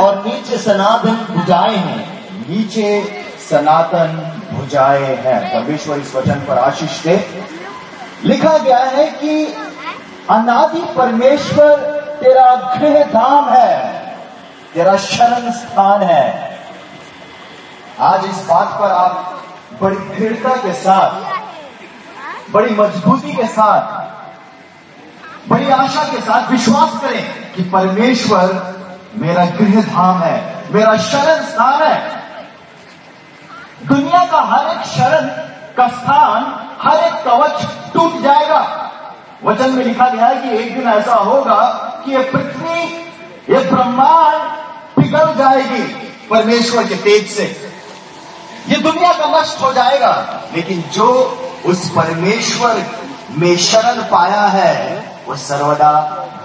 और नीचे सनातन भुजाएँ हैं। नीचे सनातन भुजाए हैं। परमेश्वर इस वचन पर आशीष दे। लिखा गया है कि अनादि परमेश्वर तेरा गृह धाम है, तेरा शरण स्थान है। आज इस बात पर आप बड़ी दृढ़ता के साथ, बड़ी मजबूती के साथ, बड़ी आशा के साथ विश्वास करें कि परमेश्वर मेरा गृह धाम है, मेरा शरण स्थान है। दुनिया का हर एक शरण का स्थान, हर एक कवच टूट जाएगा। वचन में लिखा गया है कि एक दिन ऐसा होगा कि ये पृथ्वी, ये ब्रह्मांड पिघल जाएगी परमेश्वर के तेज से। ये दुनिया का नष्ट हो जाएगा, लेकिन जो उस परमेश्वर में शरण पाया है वो सर्वदा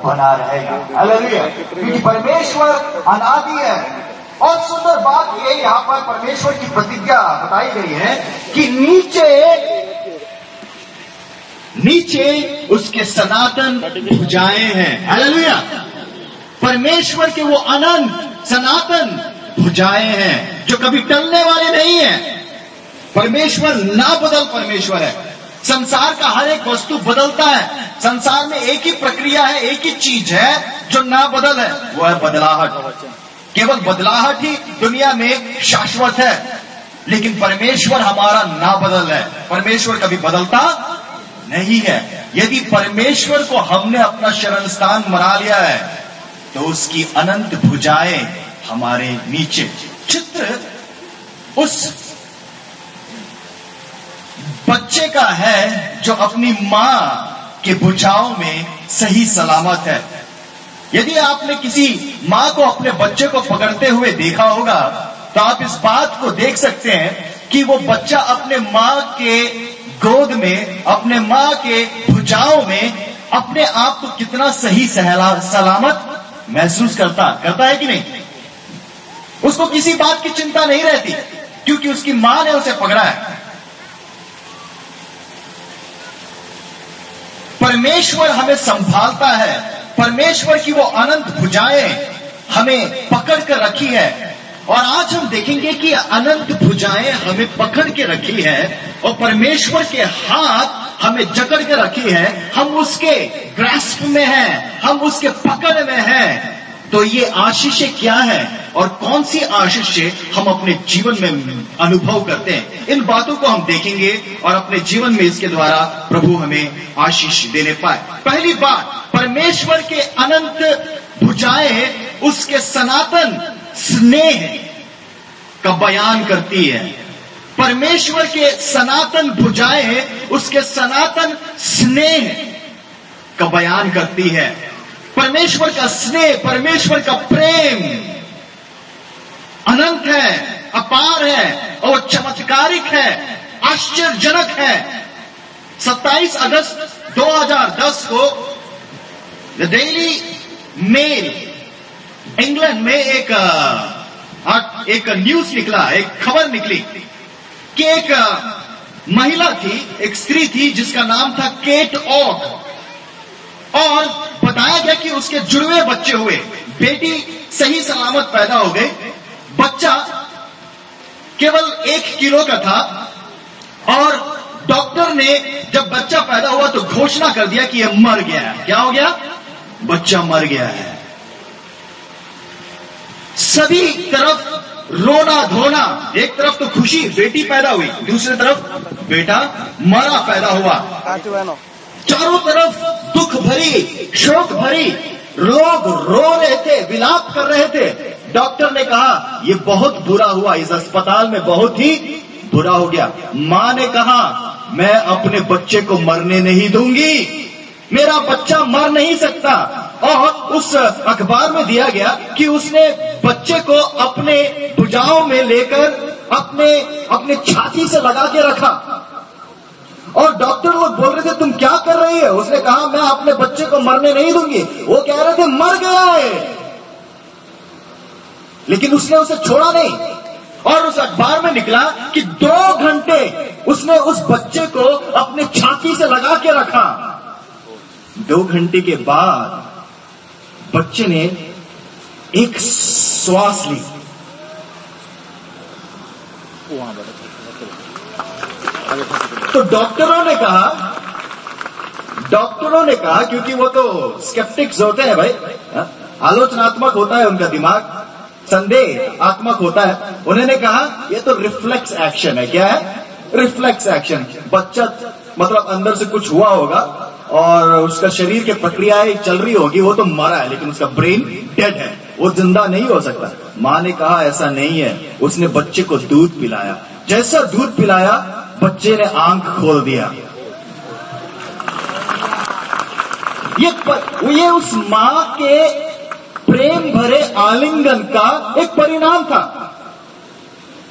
बना रहेगा। हालेलुया क्योंकि परमेश्वर अनादि है। और सुंदर बात ये यहाँ पर परमेश्वर की प्रतिज्ञा बताई गई है कि नीचे नीचे उसके सनातन भुजाएँ हैं। परमेश्वर के वो अनंत सनातन भुजाएँ हैं, जो कभी टलने वाले नहीं है। परमेश्वर ना बदल परमेश्वर है। संसार का हर एक वस्तु बदलता है। संसार में एक ही प्रक्रिया है, एक ही चीज़ है, जो ना बदल है, वो है बदलाहट। केवल बदलाहट ही दुनिया में शाश्वत है, लेकिन परमेश्वर हमारा ना बदल है। परमेश्वर कभी बदलता नहीं है। यदि परमेश्वर को हमने अपना शरण स्थान बना लिया है तो उसकी अनंत भुजाएँ हमारे नीचे। चित्र उस बच्चे का है जो अपनी माँ के भुजाओं में सही सलामत है। यदि आपने किसी माँ को अपने बच्चे को पकड़ते हुए देखा होगा तो आप इस बात को देख सकते हैं कि वो बच्चा अपने माँ के गोद में, अपने माँ के भुजाओं में अपने आप को कितना सही सलामत महसूस करता करता है कि नहीं? उसको किसी बात की चिंता नहीं रहती, क्योंकि उसकी माँ ने उसे पकड़ा है। परमेश्वर हमें संभालता है। परमेश्वर की वो अनंत भुजाएँ हमें पकड़ कर रखी है। और आज हम देखेंगे कि अनंत भुजाएँ हमें पकड़ के रखी है और परमेश्वर के हाथ हमें जकड़ के रखी है। हम उसके ग्रास्प में हैं, हम उसके पकड़ में हैं। तो ये आशीषें क्या है और कौन सी आशीषें हम अपने जीवन में अनुभव करते हैं? इन बातों को हम देखेंगे और अपने जीवन में इसके द्वारा प्रभु हमें आशीष देने पाए। पहली बात, परमेश्वर के अनंत भुजाएँ उसके सनातन स्नेह का बयान करती है। परमेश्वर के सनातन भुजाएँ उसके सनातन स्नेह का बयान करती है। परमेश्वर का स्नेह, परमेश्वर का प्रेम अनंत है, अपार है और चमत्कारिक है, आश्चर्यजनक है। 27 अगस्त 2010 को द डेली मेल, इंग्लैंड में एक एक न्यूज़ निकला, एक खबर निकली कि एक महिला थी, एक स्त्री थी जिसका नाम था केट ऑक और बताया गया कि उसके जुड़वे बच्चे हुए। बेटी सही सलामत पैदा हो गई। बच्चा केवल एक किलो का था और डॉक्टर ने जब बच्चा पैदा हुआ तो घोषणा कर दिया कि यह मर गया है। क्या हो गया? बच्चा मर गया है। सभी तरफ़ रोना धोना। एक तरफ़ तो खुशी, बेटी पैदा हुई। दूसरी तरफ़ बेटा मरा पैदा हुआ। चारों तरफ़ दुख भरी, शोक भरी, लोग रो रहे थे, विलाप कर रहे थे। डॉक्टर ने कहा, ये बहुत बुरा हुआ, इस अस्पताल में बहुत ही बुरा हो गया। माँ ने कहा, मैं अपने बच्चे को मरने नहीं दूँगी। मेरा बच्चा मर नहीं सकता। और उस अखबार में दिया गया कि उसने बच्चे को अपने भुजाओं में लेकर अपने अपने छाती से लगा के रखा। और डॉक्टर लोग बोल रहे थे, तुम क्या कर रही है? उसने कहा, मैं अपने बच्चे को मरने नहीं दूँगी। वो कह रहे थे, मर गया है। लेकिन उसने उसे छोड़ा नहीं। और उस अखबार में निकला कि दो घंटे उसने उस बच्चे को अपने छाती से लगा के रखा। दो घंटे के बाद बच्चे ने एक श्वास ली। तो डॉक्टरों ने कहा, डॉक्टरों ने कहा, क्योंकि वो तो स्केप्टिक्स होते हैं भाई हाँ? आलोचनात्मक होता है उनका दिमाग, संदेह आत्मक होता है। उन्होंने कहा, ये तो रिफ्लेक्स एक्शन है, क्या है? रिफ्लेक्स एक्शन बच्चा मतलब अंदर से कुछ हुआ होगा, और उसका शरीर के प्रक्रियाएँ चल रही होगी, वो तो मरा है, लेकिन उसका ब्रेन डेड है, वो ज़िंदा नहीं हो सकता। माँ ने कहा, ऐसा नहीं है, उसने बच्चे को दूध पिलाया। जैसा दूध पिलाया बच्चे ने आँख खोल दिया। ये पर, ये उस माँ के प्रेम भरे आलिंगन का एक परिणाम था।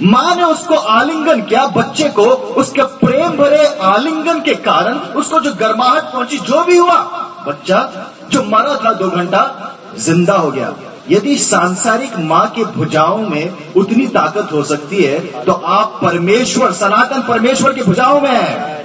माँ ने उसको आलिंगन किया बच्चे को उसके प्रेम भरे आलिंगन के कारण उसको जो गर्माहट पहुँची जो भी हुआ बच्चा जो मरा था दो घंटा ज़िंदा हो गया। यदि सांसारिक माँ के भुजाओं में उतनी ताकत हो सकती है तो आप परमेश्वर, सनातन परमेश्वर की भुजाओं में है।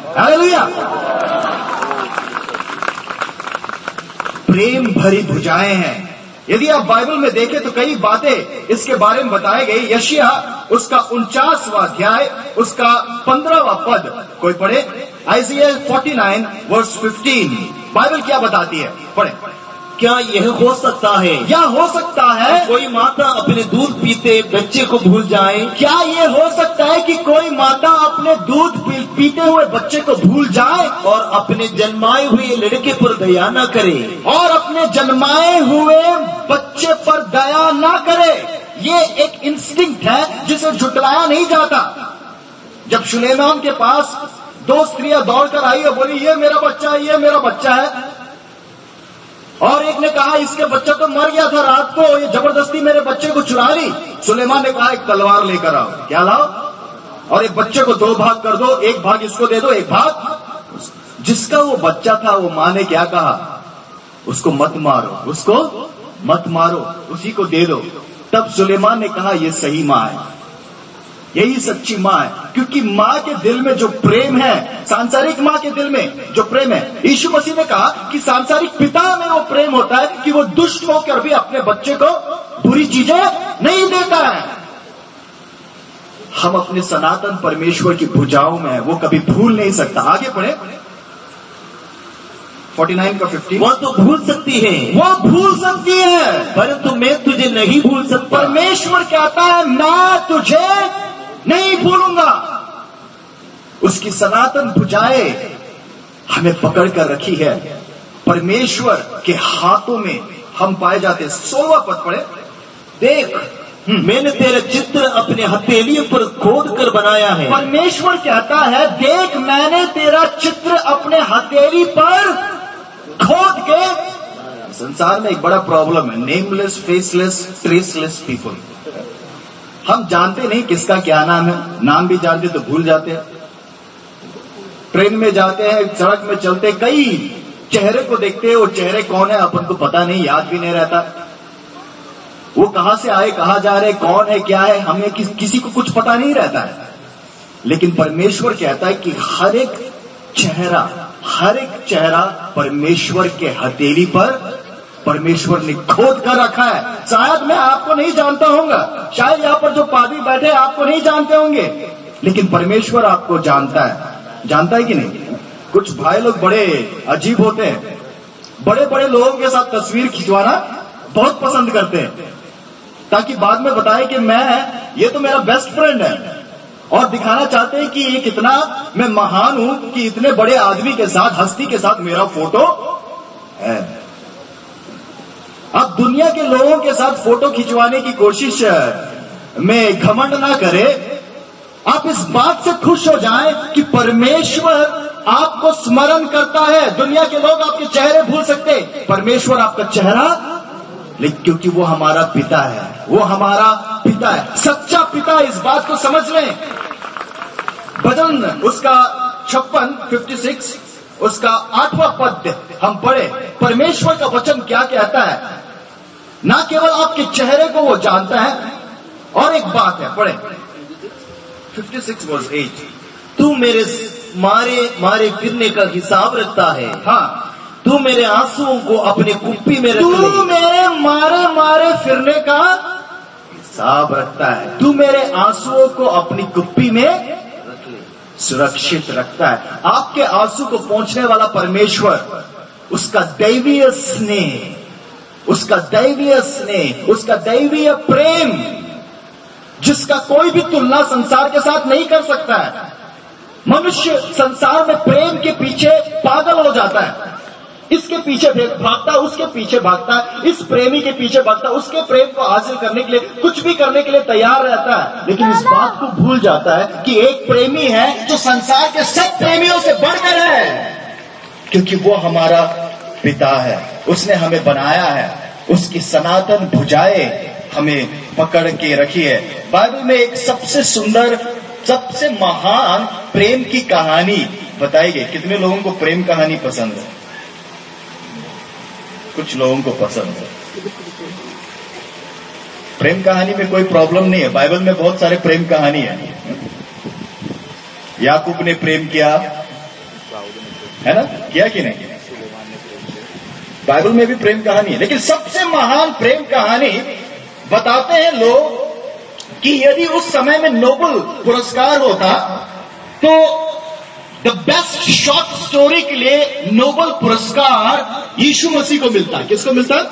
प्रेम भरी भुजाएँ हैं। यदि आप बाइबल में देखें तो कई बातें इसके बारे में बताए गई। यशिया, उसका उनचासवा अध्याय, उसका पंद्रहवा पद। कोई पढ़े? Isaiah forty nine, verse fifteen. Bible क्या बताती है? पढ़े। क्या यह हो सकता है? क्या हो सकता है? कोई माता अपने दूध पीते बच्चे को भूल जाए। क्या ये हो सकता है कि कोई माता अपने दूध पीते हुए बच्चे को भूल जाए? और अपने जन्माए हुए लड़के पर दया न करे। और अपने जन्माए हुए बच्चे पर दया न करे। ये एक इंस्टिंक्ट है जिसे झुटलाया नहीं जाता। जब सुलेमान के पास दो स्त्रियाँ दौड़कर आई और बोली ये मेरा बच्चा है ये मेरा बच्चा है। और एक ने कहा, इसके बच्चा तो मर गया था रात को, ये ज़बरदस्ती मेरे बच्चे को चुरा ली। सुलेमान ने कहा, एक तलवार लेकर आओ। क्या लाओ? और एक बच्चे को दो भाग कर दो, एक भाग इसको दे दो, एक भाग। जिसका वो बच्चा था, वो माँ ने क्या कहा? उसको मत मारो, उसको मत मारो, उसी को दे दो। तब सुलेमान ने कहा, ये सही माँ है। यही सच्ची माँ है। क्योंकि माँ के दिल में जो प्रेम है सांसारिक माँ के दिल में जो प्रेम है यीशु मसीह ने कहा कि सांसारिक पिता में वो प्रेम होता है कि वो दुष्ट होकर भी अपने बच्चे को बुरी चीज़ें नहीं देता है। हम अपने सनातन परमेश्वर की भुजाओं में है वो कभी भूल नहीं सकता। आगे पढ़े। 49 का 50 वो तो भूल सकती है। वो भूल सकती है। परंतु मैं तुझे नहीं भूल सकता। परमेश्वर कहता है मैं तुझे नहीं भूलूँगा उसकी सनातन भुजाए हमें पकड़ कर रखी है। परमेश्वर के हाथों में हम पाए जाते सोलवा पद पड़े देख हम्म। मैंने तेरे चित्र अपने हथेलियों पर खोद कर बनाया है। परमेश्वर कहता है देख मैंने तेरा चित्र अपने हथेली पर खोद के संसार में एक बड़ा प्रॉब्लम है। नेमलेस फेसलेस ट्रेसलेस पीपल हम जानते नहीं किसका क्या नाम है। नाम भी जानते तो भूल जाते। हैं ट्रेन में जाते हैं सड़क में चलते कई चेहरे को देखते हैं वो चेहरे कौन है अपन को पता नहीं याद भी नहीं रहता। वो कहाँ से आए कहा जा रहे कौन है क्या है हमें कि, किसी को कुछ पता नहीं रहता है। लेकिन परमेश्वर कहता है कि हर एक चेहरा हर एक चेहरा परमेश्वर के हथेली पर परमेश्वर ने खोद कर रखा है। शायद मैं आपको नहीं जानता होगा शायद यहाँ पर जो पादी बैठे आपको नहीं जानते होंगे। लेकिन परमेश्वर आपको जानता है। जानता है कि नहीं? कुछ भाई लोग बड़े अजीब होते हैं। बड़े बड़े लोगों के साथ तस्वीर खिंचवाना बहुत पसंद करते हैं। ताकि बाद में बताए कि मैं, ये तो मेरा बेस्ट फ्रेंड है। और दिखाना चाहते हैं कि ये कितना मैं महान हूँ कि इतने बड़े आदमी के साथ, हस्ती के साथ मेरा फ़ोटो है। अब दुनिया के लोगों के साथ फ़ोटो खिंचवाने की कोशिश में घमंड ना करे। आप इस बात से खुश हो जाएँ कि परमेश्वर आपको स्मरण करता है। दुनिया के लोग आपके चेहरे भूल सकते परमेश्वर आपका चेहरा, लेकिन क्योंकि वो हमारा पिता है। वो हमारा पिता है। सच्चा पिता इस बात को समझ लें। भजन उसका छप्पन फिफ्टी सिक्स उसका आठवां पद हम पढ़े। परमेश्वर का वचन क्या कहता है? ना केवल आपके चेहरे को वो जानता है और एक बात है पढ़े। 56 सिक्स वर्स 8 तू मेरे मारे मारे फिरने का हिसाब रखता है। हाँ। तू मेरे आंसुओं को अपनी कुप्पी में रख तू मेरे मारे मारे फिरने का हिसाब रखता है। तू मेरे आंसुओं को अपनी कुप्पी में सुरक्षित रखता है। आपके आँसू को पहुँचने वाला परमेश्वर, उसका दैवीय स्नेह, उसका दैवीय स्नेह, उसका दैवीय प्रेम, जिसका कोई भी तुलना संसार के साथ नहीं कर सकता है, मनुष्य संसार में प्रेम के पीछे पागल हो जाता है। इसके पीछे भागता उसके पीछे भागता है इस प्रेमी के पीछे भागता है उसके प्रेम को हासिल करने के लिए कुछ भी करने के लिए तैयार रहता है। लेकिन इस बात को भूल जाता है कि एक प्रेमी है जो संसार के सब प्रेमियों से बढ़कर है। क्योंकि वो हमारा पिता है। उसने हमें बनाया है। उसकी सनातन भुजाएँ हमें पकड़ के रखी है। बाइबल में एक सबसे सुंदर सबसे महान प्रेम की कहानी बताई गई। कितने लोगों को प्रेम कहानी पसंद है? कुछ लोगों को पसंद है। प्रेम कहानी में कोई प्रॉब्लम नहीं है। बाइबल में बहुत सारे प्रेम कहानी है। याकूब ने प्रेम किया। है ना? किया कि नहीं? बाइबल में भी प्रेम कहानी है। लेकिन सबसे महान प्रेम कहानी बताते हैं लोग कि यदि उस समय में नोबल पुरस्कार होता तो द बेस्ट शॉर्ट स्टोरी के लिए नोबल पुरस्कार यीशु मसीह को मिलता है। किसको मिलता है?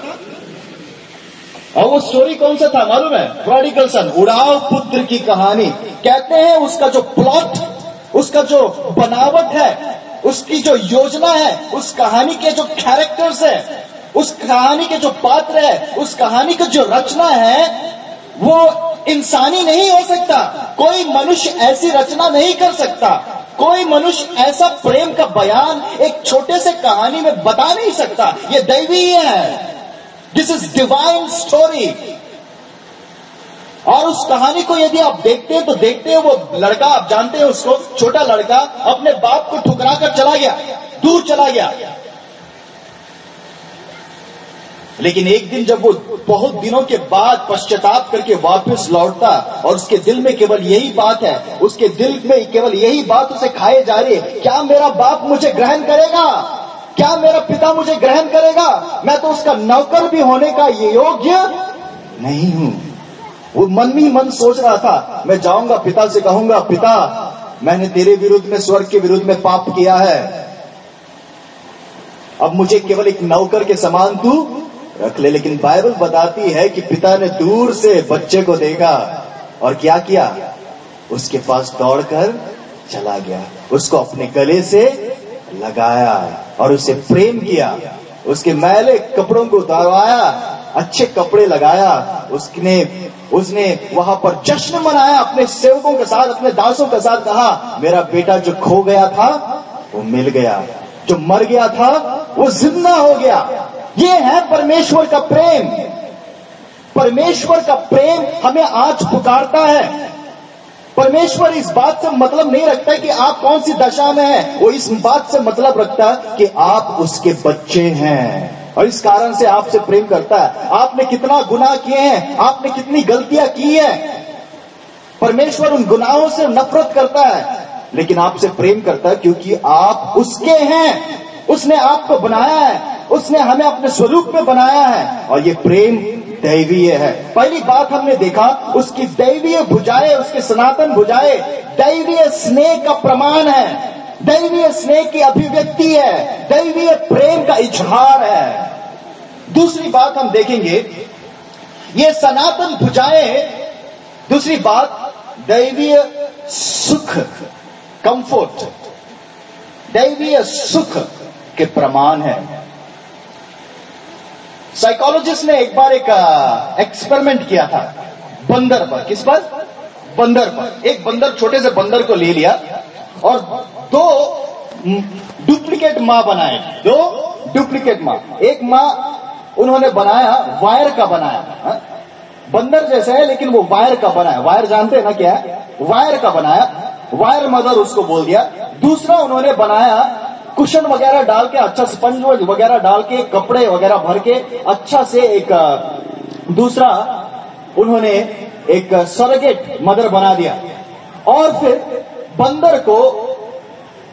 और वो स्टोरी कौन सा था मालूम है? प्रोडिकल सन उड़ाव पुत्र की कहानी। कहते हैं उसका जो प्लॉट उसका जो बनावट है, उसकी जो योजना है, उस कहानी के जो कैरेक्टर्स है, उस कहानी के जो पात्र है, उस कहानी की जो रचना है, वो इंसानी नहीं हो सकता। कोई मनुष्य ऐसी रचना नहीं कर सकता। कोई मनुष्य ऐसा प्रेम का बयान एक छोटे से कहानी में बता नहीं सकता। ये दैवीय है। दिस इज़ डिवाइन स्टोरी और उस कहानी को यदि आप देखते हैं तो देखते हैं वो लड़का, आप जानते हैं उसको, छोटा लड़का अपने बाप को ठुकरा कर चला गया, दूर चला गया। लेकिन एक दिन जब वो बहुत दिनों के बाद पश्चाताप करके वापस लौटता और उसके दिल में केवल यही बात है, उसके दिल में केवल यही बात उसे खाए जा रही है, क्या मेरा बाप मुझे ग्रहण करेगा? क्या मेरा पिता मुझे ग्रहण करेगा? मैं तो उसका नौकर भी होने का योग्य नहीं हूँ। वो मन ही मन सोच रहा था, मैं जाऊँगा, पिता से कहूँगा, पिता, मैंने तेरे विरुद्ध में, स्वर्ग के विरुद्ध में पाप किया है। अब मुझे केवल एक नौकर के समान तू रख ले, लेकिन बाइबल बताती है कि पिता ने दूर से बच्चे को देखा और क्या किया? उसके पास दौड़कर चला गया। उसको अपने गले से लगाया और उसे प्रेम किया। उसके मैले कपड़ों को दबाया अच्छे कपड़े लगाया। उसने उसने वहाँ पर जश्न मनाया, अपने सेवकों के साथ, अपने दासों के साथ कहा, मेरा बेटा जो खो गया था, वो मिल गया। जो मर गया था, वो ज़िंदा हो गया। ये है परमेश्वर का प्रेम। परमेश्वर का प्रेम हमें आज पुकारता है। परमेश्वर इस बात से मतलब नहीं रखता कि आप कौन सी दशा में हैं। वो इस बात से मतलब रखता है कि आप उसके बच्चे हैं। और इस कारण से आपसे प्रेम करता है। आपने कितना गुनाह किए हैं। आपने कितनी गलतियाँ की हैं। परमेश्वर उन गुनाहों से नफरत करता है। लेकिन आपसे प्रेम करता है क्योंकि आप उसके हैं। उसने आपको बनाया है। उसने हमें अपने स्वरूप में बनाया है। और ये प्रेम दैवीय है। पहली बात हमने देखा, उसकी दैवीय भुजाएँ, उसके सनातन भुजाएँ, दैवीय स्नेह का प्रमाण है। दैवीय स्नेह की अभिव्यक्ति है। दैवीय प्रेम का इजहार है। दूसरी बात हम देखेंगे, ये सनातन भुजाएँ, दूसरी बात, दैवीय सुख कंफर्ट दैवीय सुख के प्रमाण है। साइकोलॉजिस्ट ने एक बार एक एक्सपेरिमेंट किया था। बंदर पर। किस पर? बंदर पर। एक बंदर, छोटे से बंदर को ले लिया और दो डुप्लीकेट माँ बनाए। दो डुप्लीकेट माँ। एक माँ उन्होंने बनाया वायर का बनाया, हा? बंदर जैसा है, लेकिन वो वायर का बनाया। वायर जानते हैं ना क्या? है वायर का बनाया। वायर मदर उसको बोल दिया। दूसरा उन्होंने बनाया कुशन वगैरह डाल के अच्छा स्पंज वगैरह डाल के, कपड़े वगैरह भर के अच्छा से एक दूसरा उन्होंने एक सरगेट मदर बना दिया। और फिर बंदर को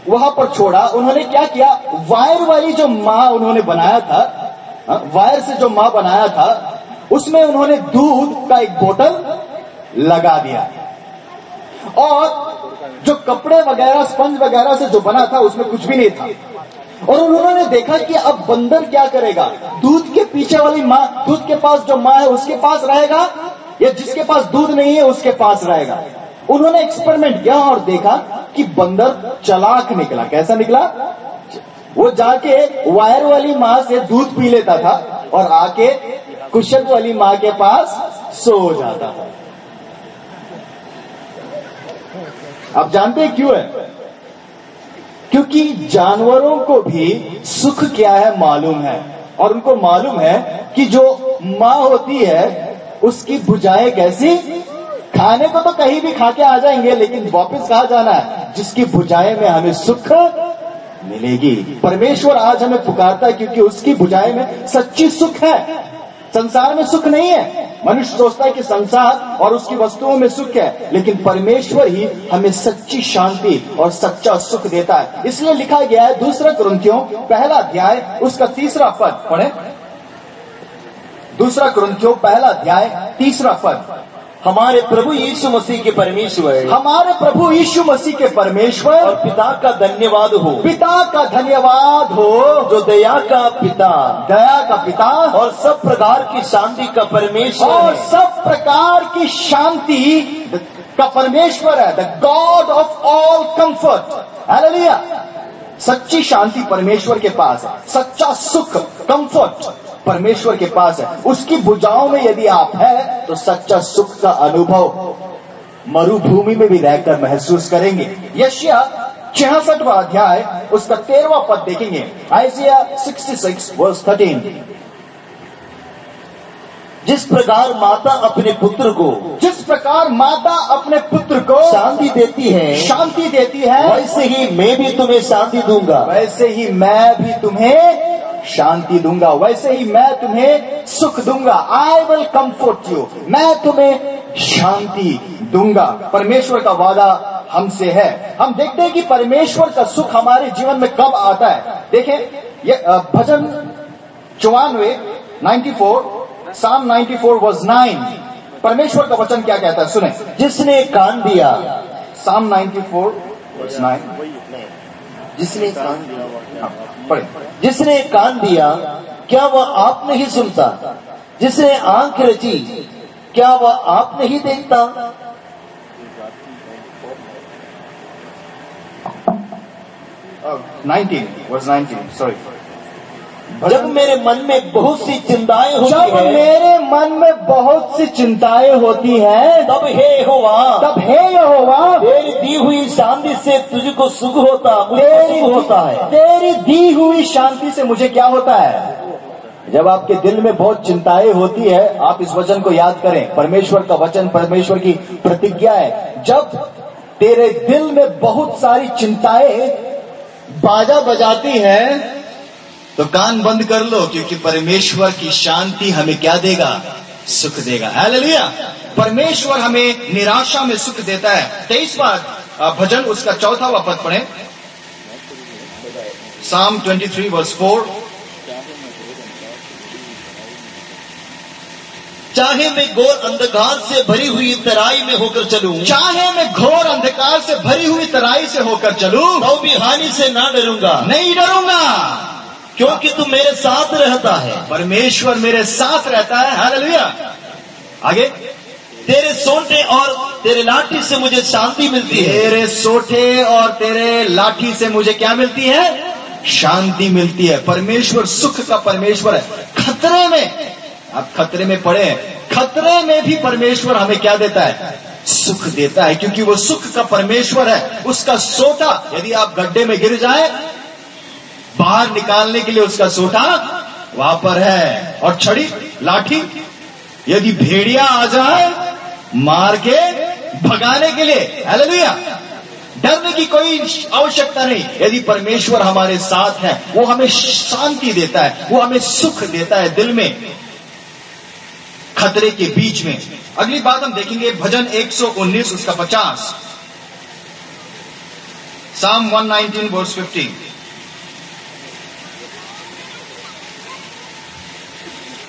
वहाँ पर छोड़ा। उन्होंने क्या किया? वायर वाली जो माँ उन्होंने बनाया था वायर से जो माँ बनाया था, उसमें उन्होंने दूध का एक बोतल लगा दिया। और जो कपड़े वगैरह, स्पंज वगैरह से जो बना था, उसमें कुछ भी नहीं था। और उन्होंने देखा कि अब बंदर क्या करेगा? दूध के पीछे वाली माँ, दूध के पास जो माँ है, उसके पास रहेगा? या जिसके पास दूध नहीं है, उसके पास रहेगा? उन्होंने एक्सपेरिमेंट किया और देखा कि बंदर चलाक निकला। कैसा निकला? वो जाके वायर वाली माँ से दूध पी लेता था और आके कुशक वाली माँ के पास सो जाता था। आप जानते हैं क्यों है? क्योंकि जानवरों को भी सुख क्या है मालूम है। और उनको मालूम है कि जो माँ होती है, उसकी बुझाएँ कैसी? खाने को तो कहीं भी खा के आ जाएँगे, लेकिन वापस कहा जाना है? जिसकी भुजाएँ में हमें सुख मिलेगी। परमेश्वर आज हमें पुकारता है, क्योंकि उसकी बुझाएँ में सच्ची सुख है। संसार में सुख नहीं है। मनुष्य सोचता है कि संसार और उसकी वस्तुओं में सुख है, लेकिन परमेश्वर ही हमें सच्ची शांति और सच्चा सुख देता है। इसलिए लिखा गया है दूसरा ग्रंथियों, पहला अध्याय, उसका तीसरा पद, पढ़े। दूसरा ग्रंथियों, पहला अध्याय, तीसरा पद। हमारे प्रभु यीशु मसीह के परमेश्वर। हमारे प्रभु यीशु मसीह के परमेश्वर। और पिता का धन्यवाद हो। पिता का धन्यवाद हो। जो दया का पिता। दया का पिता। और सब प्रकार की शांति का परमेश्वर और सब प्रकार की शांति का परमेश्वर है। The God of all comfort hallelujah सच्ची शांति परमेश्वर के पास है। सच्चा सुख कंफर्ट परमेश्वर के पास है। उसकी भुजाओं में यदि आप है तो सच्चा सुख का अनुभव मरुभूमि में भी रहकर महसूस करेंगे। यशिया छियासठवा अध्याय उसका तेरवा पद देखेंगे। आइसिया 66 वर्स 13 जिस प्रकार माता अपने पुत्र को जिस प्रकार माता अपने पुत्र को शांति देती है शांति देती है वैसे ही मैं भी तुम्हें शांति दूँगा। वैसे ही मैं भी तुम्हें शांति दूँगा। वैसे ही मैं तुम्हें सुख दूँगा। आई विल कंफर्ट यू मैं तुम्हें शांति दूँगा। परमेश्वर का वादा हमसे है। हम देखते हैं कि परमेश्वर का सुख हमारे जीवन में कब आता है। देखें, ये भजन चौवानवे 94 साम 94 वर्स 9 परमेश्वर का वचन क्या कहता है? सुने। जिसने कान दिया साम 94 वर्स 9 जिसने कान दिया पढ़े। जिसने कान दिया, क्या वह आप नहीं सुनता? जिसने आँख रची, क्या वह आप नहीं देखता? नाइनटीन वॉज़ नाइनटीन सॉरी जब मेरे मन में बहुत सी चिंताएँ होती जब है मेरे मन में बहुत सी चिंताएँ होती हैं तब हे होवा तब हे यहोवा तेरी दी हुई शांति से तुझको सुख होता तेरी सुख होता है। तेरी दी हुई शांति से मुझे क्या होता है? जब आपके दिल में बहुत चिंताएँ होती है आप इस वचन को याद करें। परमेश्वर का वचन परमेश्वर की प्रतिज्ञा है। जब तेरे दिल में बहुत सारी चिंताएँ बाजा बजाती हैं तो कान बंद कर लो, क्योंकि परमेश्वर की शांति हमें क्या देगा? सुख देगा। हालेलुया! परमेश्वर हमें निराशा में सुख देता है। तेईस बार भजन, उसका चौथा वा पद पढ़े। साम 23 वर्स फोर चाहे मैं घोर अंधकार से भरी हुई तराई में होकर चलूँ, चाहे मैं घोर अंधकार से भरी हुई तराई से होकर चलूँ तो भी हानि से ना डरूँगा। नहीं डरूँगा। क्योंकि तू मेरे साथ रहता है। परमेश्वर मेरे साथ रहता है। हालेलुया। आगे। तेरे सोटे और तेरे लाठी से मुझे शांति मिलती है। तेरे सोटे और तेरे लाठी से मुझे क्या मिलती है? शांति मिलती है। परमेश्वर सुख का परमेश्वर है। खतरे में। आप खतरे में पड़े हैं। खतरे में भी परमेश्वर हमें क्या देता है? सुख देता है। क्योंकि वो सुख का परमेश्वर है। उसका सोटा यदि आप गड्ढे में गिर जाए बाहर निकालने के लिए उसका सोटा वहाँ पर है। और छड़ी, लाठी, यदि भेड़िया आ जाए मार के भगाने के लिए, हालेलुया। डरने की कोई आवश्यकता नहीं। यदि परमेश्वर हमारे साथ है, वो हमें शांति देता है, वो हमें सुख देता है दिल में, खतरे के बीच में। अगली बात हम देखेंगे, भजन 119 उसका 50 Psalm 119 verse 15.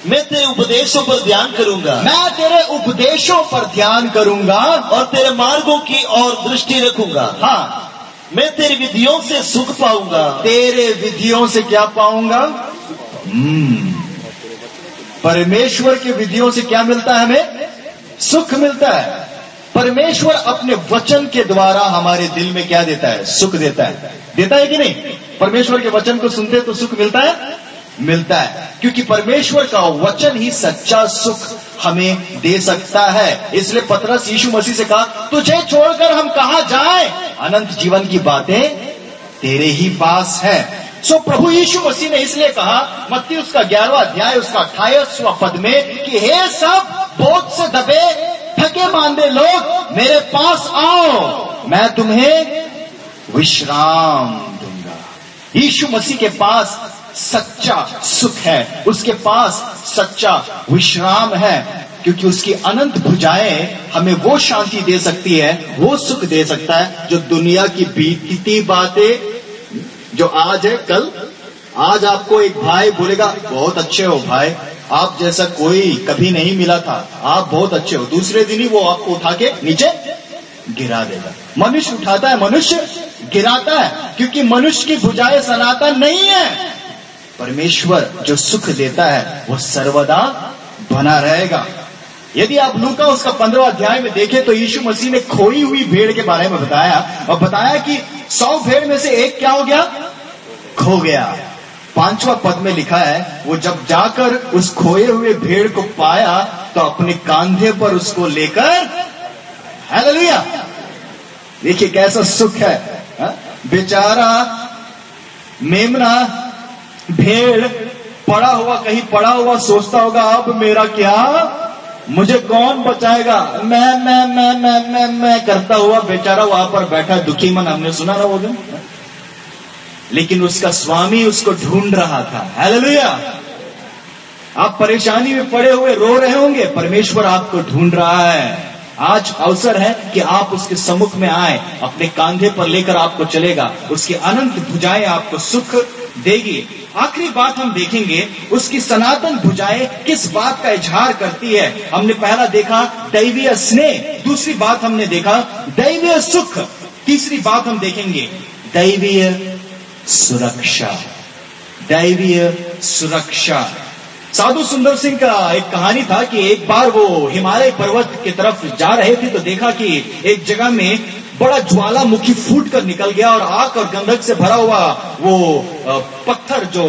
मैं तेरे उपदेशों पर ध्यान करूँगा। मैं तेरे उपदेशों पर ध्यान करूँगा। और तेरे मार्गों की और दृष्टि रखूँगा। हाँ। मैं तेरी विधियों से सुख पाऊँगा। तेरे विधियों से क्या पाऊँगा? हम्म, परमेश्वर की विधियों से क्या मिलता है हमें? सुख मिलता है। परमेश्वर अपने वचन के द्वारा हमारे दिल में क्या देता है? सुख देता है। देता है कि नहीं? परमेश्वर के वचन को सुनते तो सुख मिलता है? मिलता है। क्योंकि परमेश्वर का वचन ही सच्चा सुख हमें दे सकता है। इसलिए पतरस यीशु मसीह से कहा, तुझे छोड़कर हम कहा जाए? अनंत जीवन की बातें तेरे ही पास है। सो प्रभु यीशु मसीह ने इसलिए कहा, मत्ती उसका ग्यारहवा अध्याय, उसका अठाईसवा पद में, कि हे सब बोझ से दबे थके मांदे लोग, मेरे पास आओ, मैं तुम्हें विश्राम दूँगा। यीशु मसीह के पास सच्चा सुख है। उसके पास सच्चा विश्राम है, क्योंकि उसकी अनंत भुजाएँ हमें वो शांति दे सकती है, वो सुख दे सकता है, जो दुनिया की बीतती बातें, जो आज है, कल। आज आपको एक भाई बोलेगा, बहुत अच्छे हो भाई, आप जैसा कोई कभी नहीं मिला था, आप बहुत अच्छे हो। दूसरे दिन ही वो आपको उठा के नीचे गिरा देगा। मनुष्य उठाता है, मनुष्य गिराता है, क्योंकि मनुष्य की भुजाएँ सनातन नहीं है। परमेश्वर जो सुख देता है, वो सर्वदा बना रहेगा। यदि आप लूका उसका पंद्रह अध्याय में देखें तो यीशु मसीह ने खोई हुई भेड़ के बारे में बताया और बताया कि सौ भेड़ में से एक क्या हो गया? खो गया। पांचवा पद में लिखा है, वो जब जाकर उस खोए हुए भेड़ को पाया तो अपने कांधे पर उसको लेकर, हालेलुया! देखिए कैसा सुख है, हा? बेचारा, मेमना भेड़ पड़ा हुआ, कहीं पड़ा हुआ सोचता होगा, अब मेरा क्या? मुझे कौन बचाएगा? मैं मैं मैं मैं मैं मैं करता हुआ बेचारा वहाँ पर बैठा, दुखी मन, हमने सुना ना वो दिन? लेकिन उसका स्वामी उसको ढूंढ रहा था। हालेलुया आप परेशानी में पड़े हुए, रो रहे होंगे, परमेश्वर आपको ढूंढ रहा है। आज अवसर है कि आप उसके सम्मुख में आए, अपने कांधे पर लेकर आपको चलेगा, उसकी अनंत भुजाएँ आपको सुख देगी। आखिरी बात हम देखेंगे, उसकी सनातन भुजाएँ किस बात का इजहार करती है। हमने पहला देखा, दैवीय स्नेह। दूसरी बात हमने देखा, दैवीय सुख। तीसरी बात हम देखेंगे, दैवीय सुरक्षा। दैवीय सुरक्षा। साधु सुंदर सिंह का एक कहानी था कि एक बार वो हिमालय पर्वत की तरफ़ जा रहे थे तो देखा कि एक जगह में बड़ा ज्वालामुखी फूट कर निकल गया और आग और गंधक से भरा हुआ वो पत्थर जो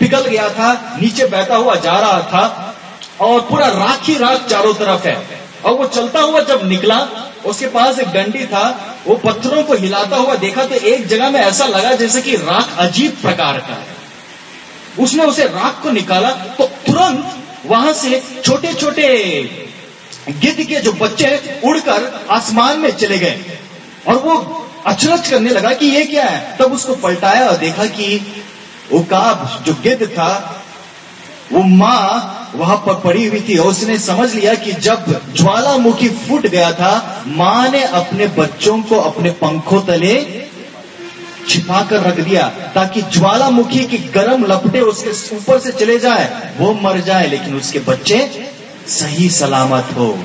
पिघल गया था, नीचे बहता हुआ जा रहा था और पूरा राख ही राख चारों तरफ़ है। और वो चलता हुआ जब निकला, उसके पास एक डंडी था, वो पत्थरों को हिलाता हुआ देखा तो एक जगह में ऐसा लगा जैसे कि राख अजीब प्रकार का है। उसने उसे राख को निकाला तो तुरंत वहाँ से छोटे छोटे गिद्ध के जो बच्चे उड़कर आसमान में चले गए। और वो अचरज करने लगा कि ये क्या है? तब उसको पलटाया और देखा कि उकाब जो गिद्ध था, वो माँ वहाँ पर पड़ी हुई थी और उसने समझ लिया कि जब ज्वालामुखी फूट गया था, माँ ने अपने बच्चों को अपने पंखों तले छिपा कर रख दिया ताकि ज्वालामुखी की गर्म लपटे उसके ऊपर से चले जाए, वो मर जाए, लेकिन उसके बच्चे सही सलामत हो।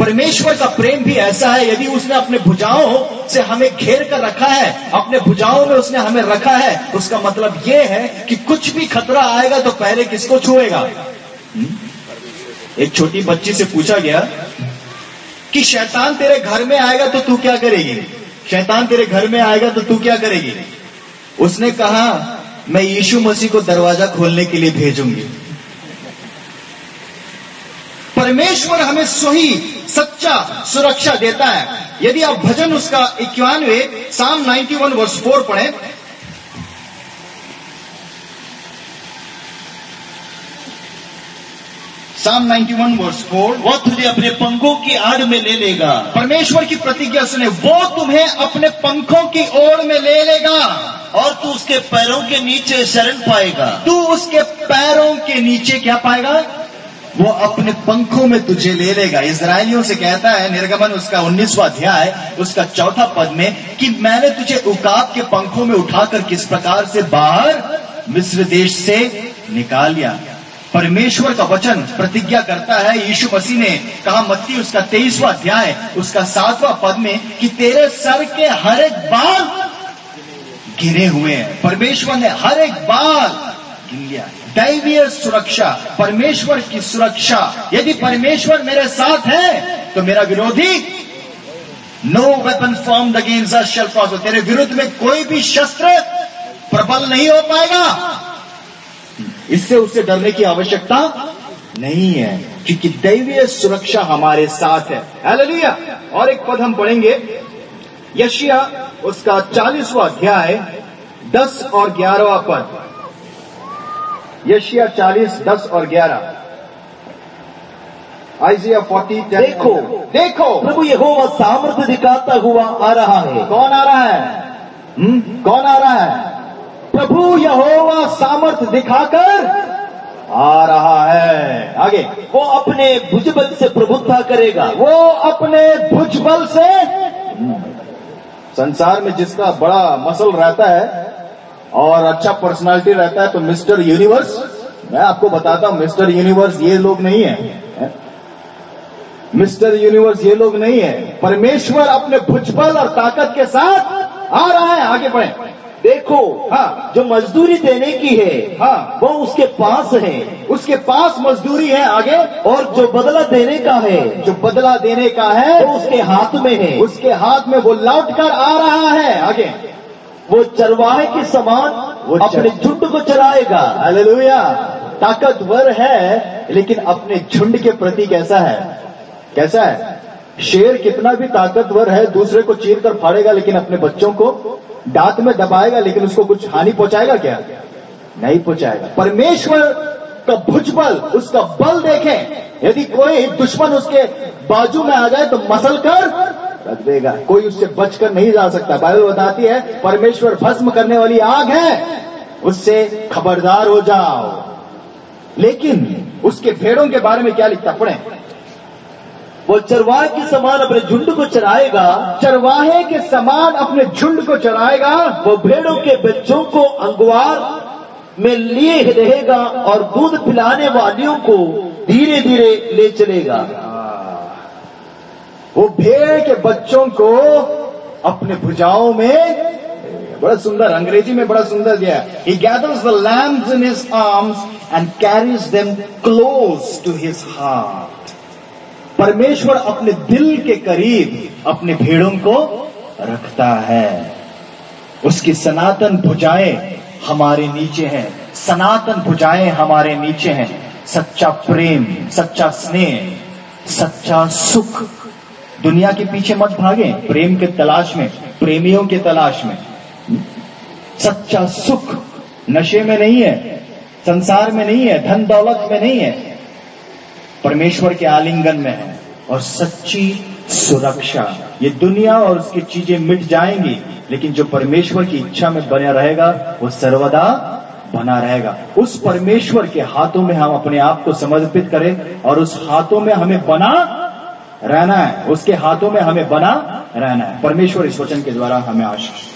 परमेश्वर का प्रेम भी ऐसा है, यदि उसने अपने भुजाओं से हमें घेर कर रखा है, अपने भुजाओं में उसने हमें रखा है, उसका मतलब ये है कि कुछ भी खतरा आएगा तो पहले किसको छुएगा? एक छोटी बच्ची से पूछा गया कि शैतान तेरे घर में आएगा तो तू क्या करेगी? शैतान तेरे घर में आएगा तो तू क्या करेगी? उसने कहा, मैं यीशु मसीह को दरवाज़ा खोलने के लिए भेजूँगी। परमेश्वर हमें सही सच्चा सुरक्षा देता है। यदि आप भजन उसका इक्यानवे साम 91 वर्ष फोर पढ़े। साम 91 वर्ष फोर वो तुझे अपने पंखों की आड़ में ले लेगा। परमेश्वर की प्रतिज्ञा सुने वो तुम्हें अपने पंखों की ओर में ले लेगा। और तू उसके पैरों के नीचे शरण पाएगा। तू उसके पैरों के नीचे क्या पाएगा? वो अपने पंखों में तुझे ले लेगा। इसराइलियों से कहता है, निर्गमन, उसका उन्नीसवा अध्याय, उसका चौथा पद में, कि मैंने तुझे उकाब के पंखों में उठाकर किस प्रकार से बाहर मिस्र देश से निकाल लिया। परमेश्वर का वचन प्रतिज्ञा करता है, यीशु मसीह ने कहा, मत्ती, उसका तेईसवा अध्याय, उसका सातवां पद में, कि तेरे सर के हर एक बाल गिरे हुए हैं। परमेश्वर ने हर एक बाल गिन लिया दैवीय सुरक्षा, परमेश्वर की सुरक्षा। यदि परमेश्वर मेरे साथ है तो मेरा विरोधी। नो वेपन फॉर्म अगेंस्ट तेरे विरुद्ध में कोई भी शस्त्र प्रबल नहीं हो पाएगा। इससे उससे डरने की आवश्यकता नहीं है, क्योंकि दैवीय सुरक्षा हमारे साथ है। हालेलुया और एक पद हम पढ़ेंगे। यशिया, उसका चालीसवा अध्याय, दस और ग्यारहवा पद। यशिया चालीस दस और ग्यारह। आइजिया फोर्टी देखो देखो। प्रभु यहोवा सामर्थ्य दिखाता हुआ आ रहा है। कौन आ रहा है? हम्म? कौन आ रहा है? प्रभु यहोवा सामर्थ दिखाकर आ रहा है। आगे। वो अपने भुजबल से प्रभुत्ता करेगा। वो अपने भुजबल से संसार में जिसका बड़ा मसल रहता है और अच्छा पर्सनालिटी रहता है तो मिस्टर यूनिवर्स मैं आपको बताता हूँ मिस्टर यूनिवर्स ये लोग नहीं है। मिस्टर यूनिवर्स ये लोग नहीं है। परमेश्वर अपने भुजबल और ताकत के साथ आ रहा है। आगे बढ़े। देखो हाँ। जो मजदूरी देने की है हाँ। वो उसके पास है। उसके पास मजदूरी है आगे। और जो बदला देने का है जो बदला देने का है वो उसके हाथ में है। उसके हाथ में वो लौट कर आ रहा है। आगे। वो चरवाहे के समान अपने झुंड को चलाएगा। हालेलुया। ताकतवर है लेकिन अपने झुंड के प्रति कैसा है। कैसा है? शेर कितना भी ताकतवर है दूसरे को चीर कर फाड़ेगा लेकिन अपने बच्चों को दांत में दबाएगा लेकिन उसको कुछ हानि पहुंचाएगा क्या? नहीं पहुंचाएगा। परमेश्वर का भुजबल उसका बल देखें। यदि कोई दुश्मन उसके बाजू में आ जाए तो मसल कर रख देगा। कोई उससे बचकर नहीं जा सकता। बाइबल बताती है, परमेश्वर भस्म करने वाली आग है। उससे खबरदार हो जाओ। लेकिन उसके भेड़ों के बारे में क्या लिखता? पढ़े। वो चरवाहे के समान अपने झुंड को चराएगा। चरवाहे के समान अपने झुंड को चराएगा। वो भेड़ों के बच्चों को अंगवार में लिए रहेगा और दूध पिलाने वालियों को धीरे धीरे ले चलेगा। वो भेड़ के बच्चों को अपने भुजाओं में बड़ा सुंदर, अंग्रेज़ी में बड़ा सुंदर दिया ही। Gathers the lambs in his arms and carries them close to his heart परमेश्वर अपने दिल के करीब अपने भेड़ों को रखता है। उसकी सनातन भुजाएँ हमारे नीचे हैं। सनातन भुजाएँ हमारे नीचे हैं। सच्चा प्रेम, सच्चा स्नेह, सच्चा सुख दुनिया के पीछे मत भागे, प्रेम के तलाश में, प्रेमियों के तलाश में। सच्चा सुख नशे में नहीं है, संसार में नहीं है, धन दौलत में नहीं है। परमेश्वर के आलिंगन में है और सच्ची सुरक्षा। ये दुनिया और उसकी चीज़ें मिट जाएँगी, लेकिन जो परमेश्वर की इच्छा में बना रहेगा, वो सर्वदा बना रहेगा। उस परमेश्वर के हाथों में हम अपने आप को समर्पित करें और उस हाथों में हमें बना रहना है। उसके हाथों में हमें बना रहना है। परमेश्वर इस वचन के द्वारा हमें आशीष।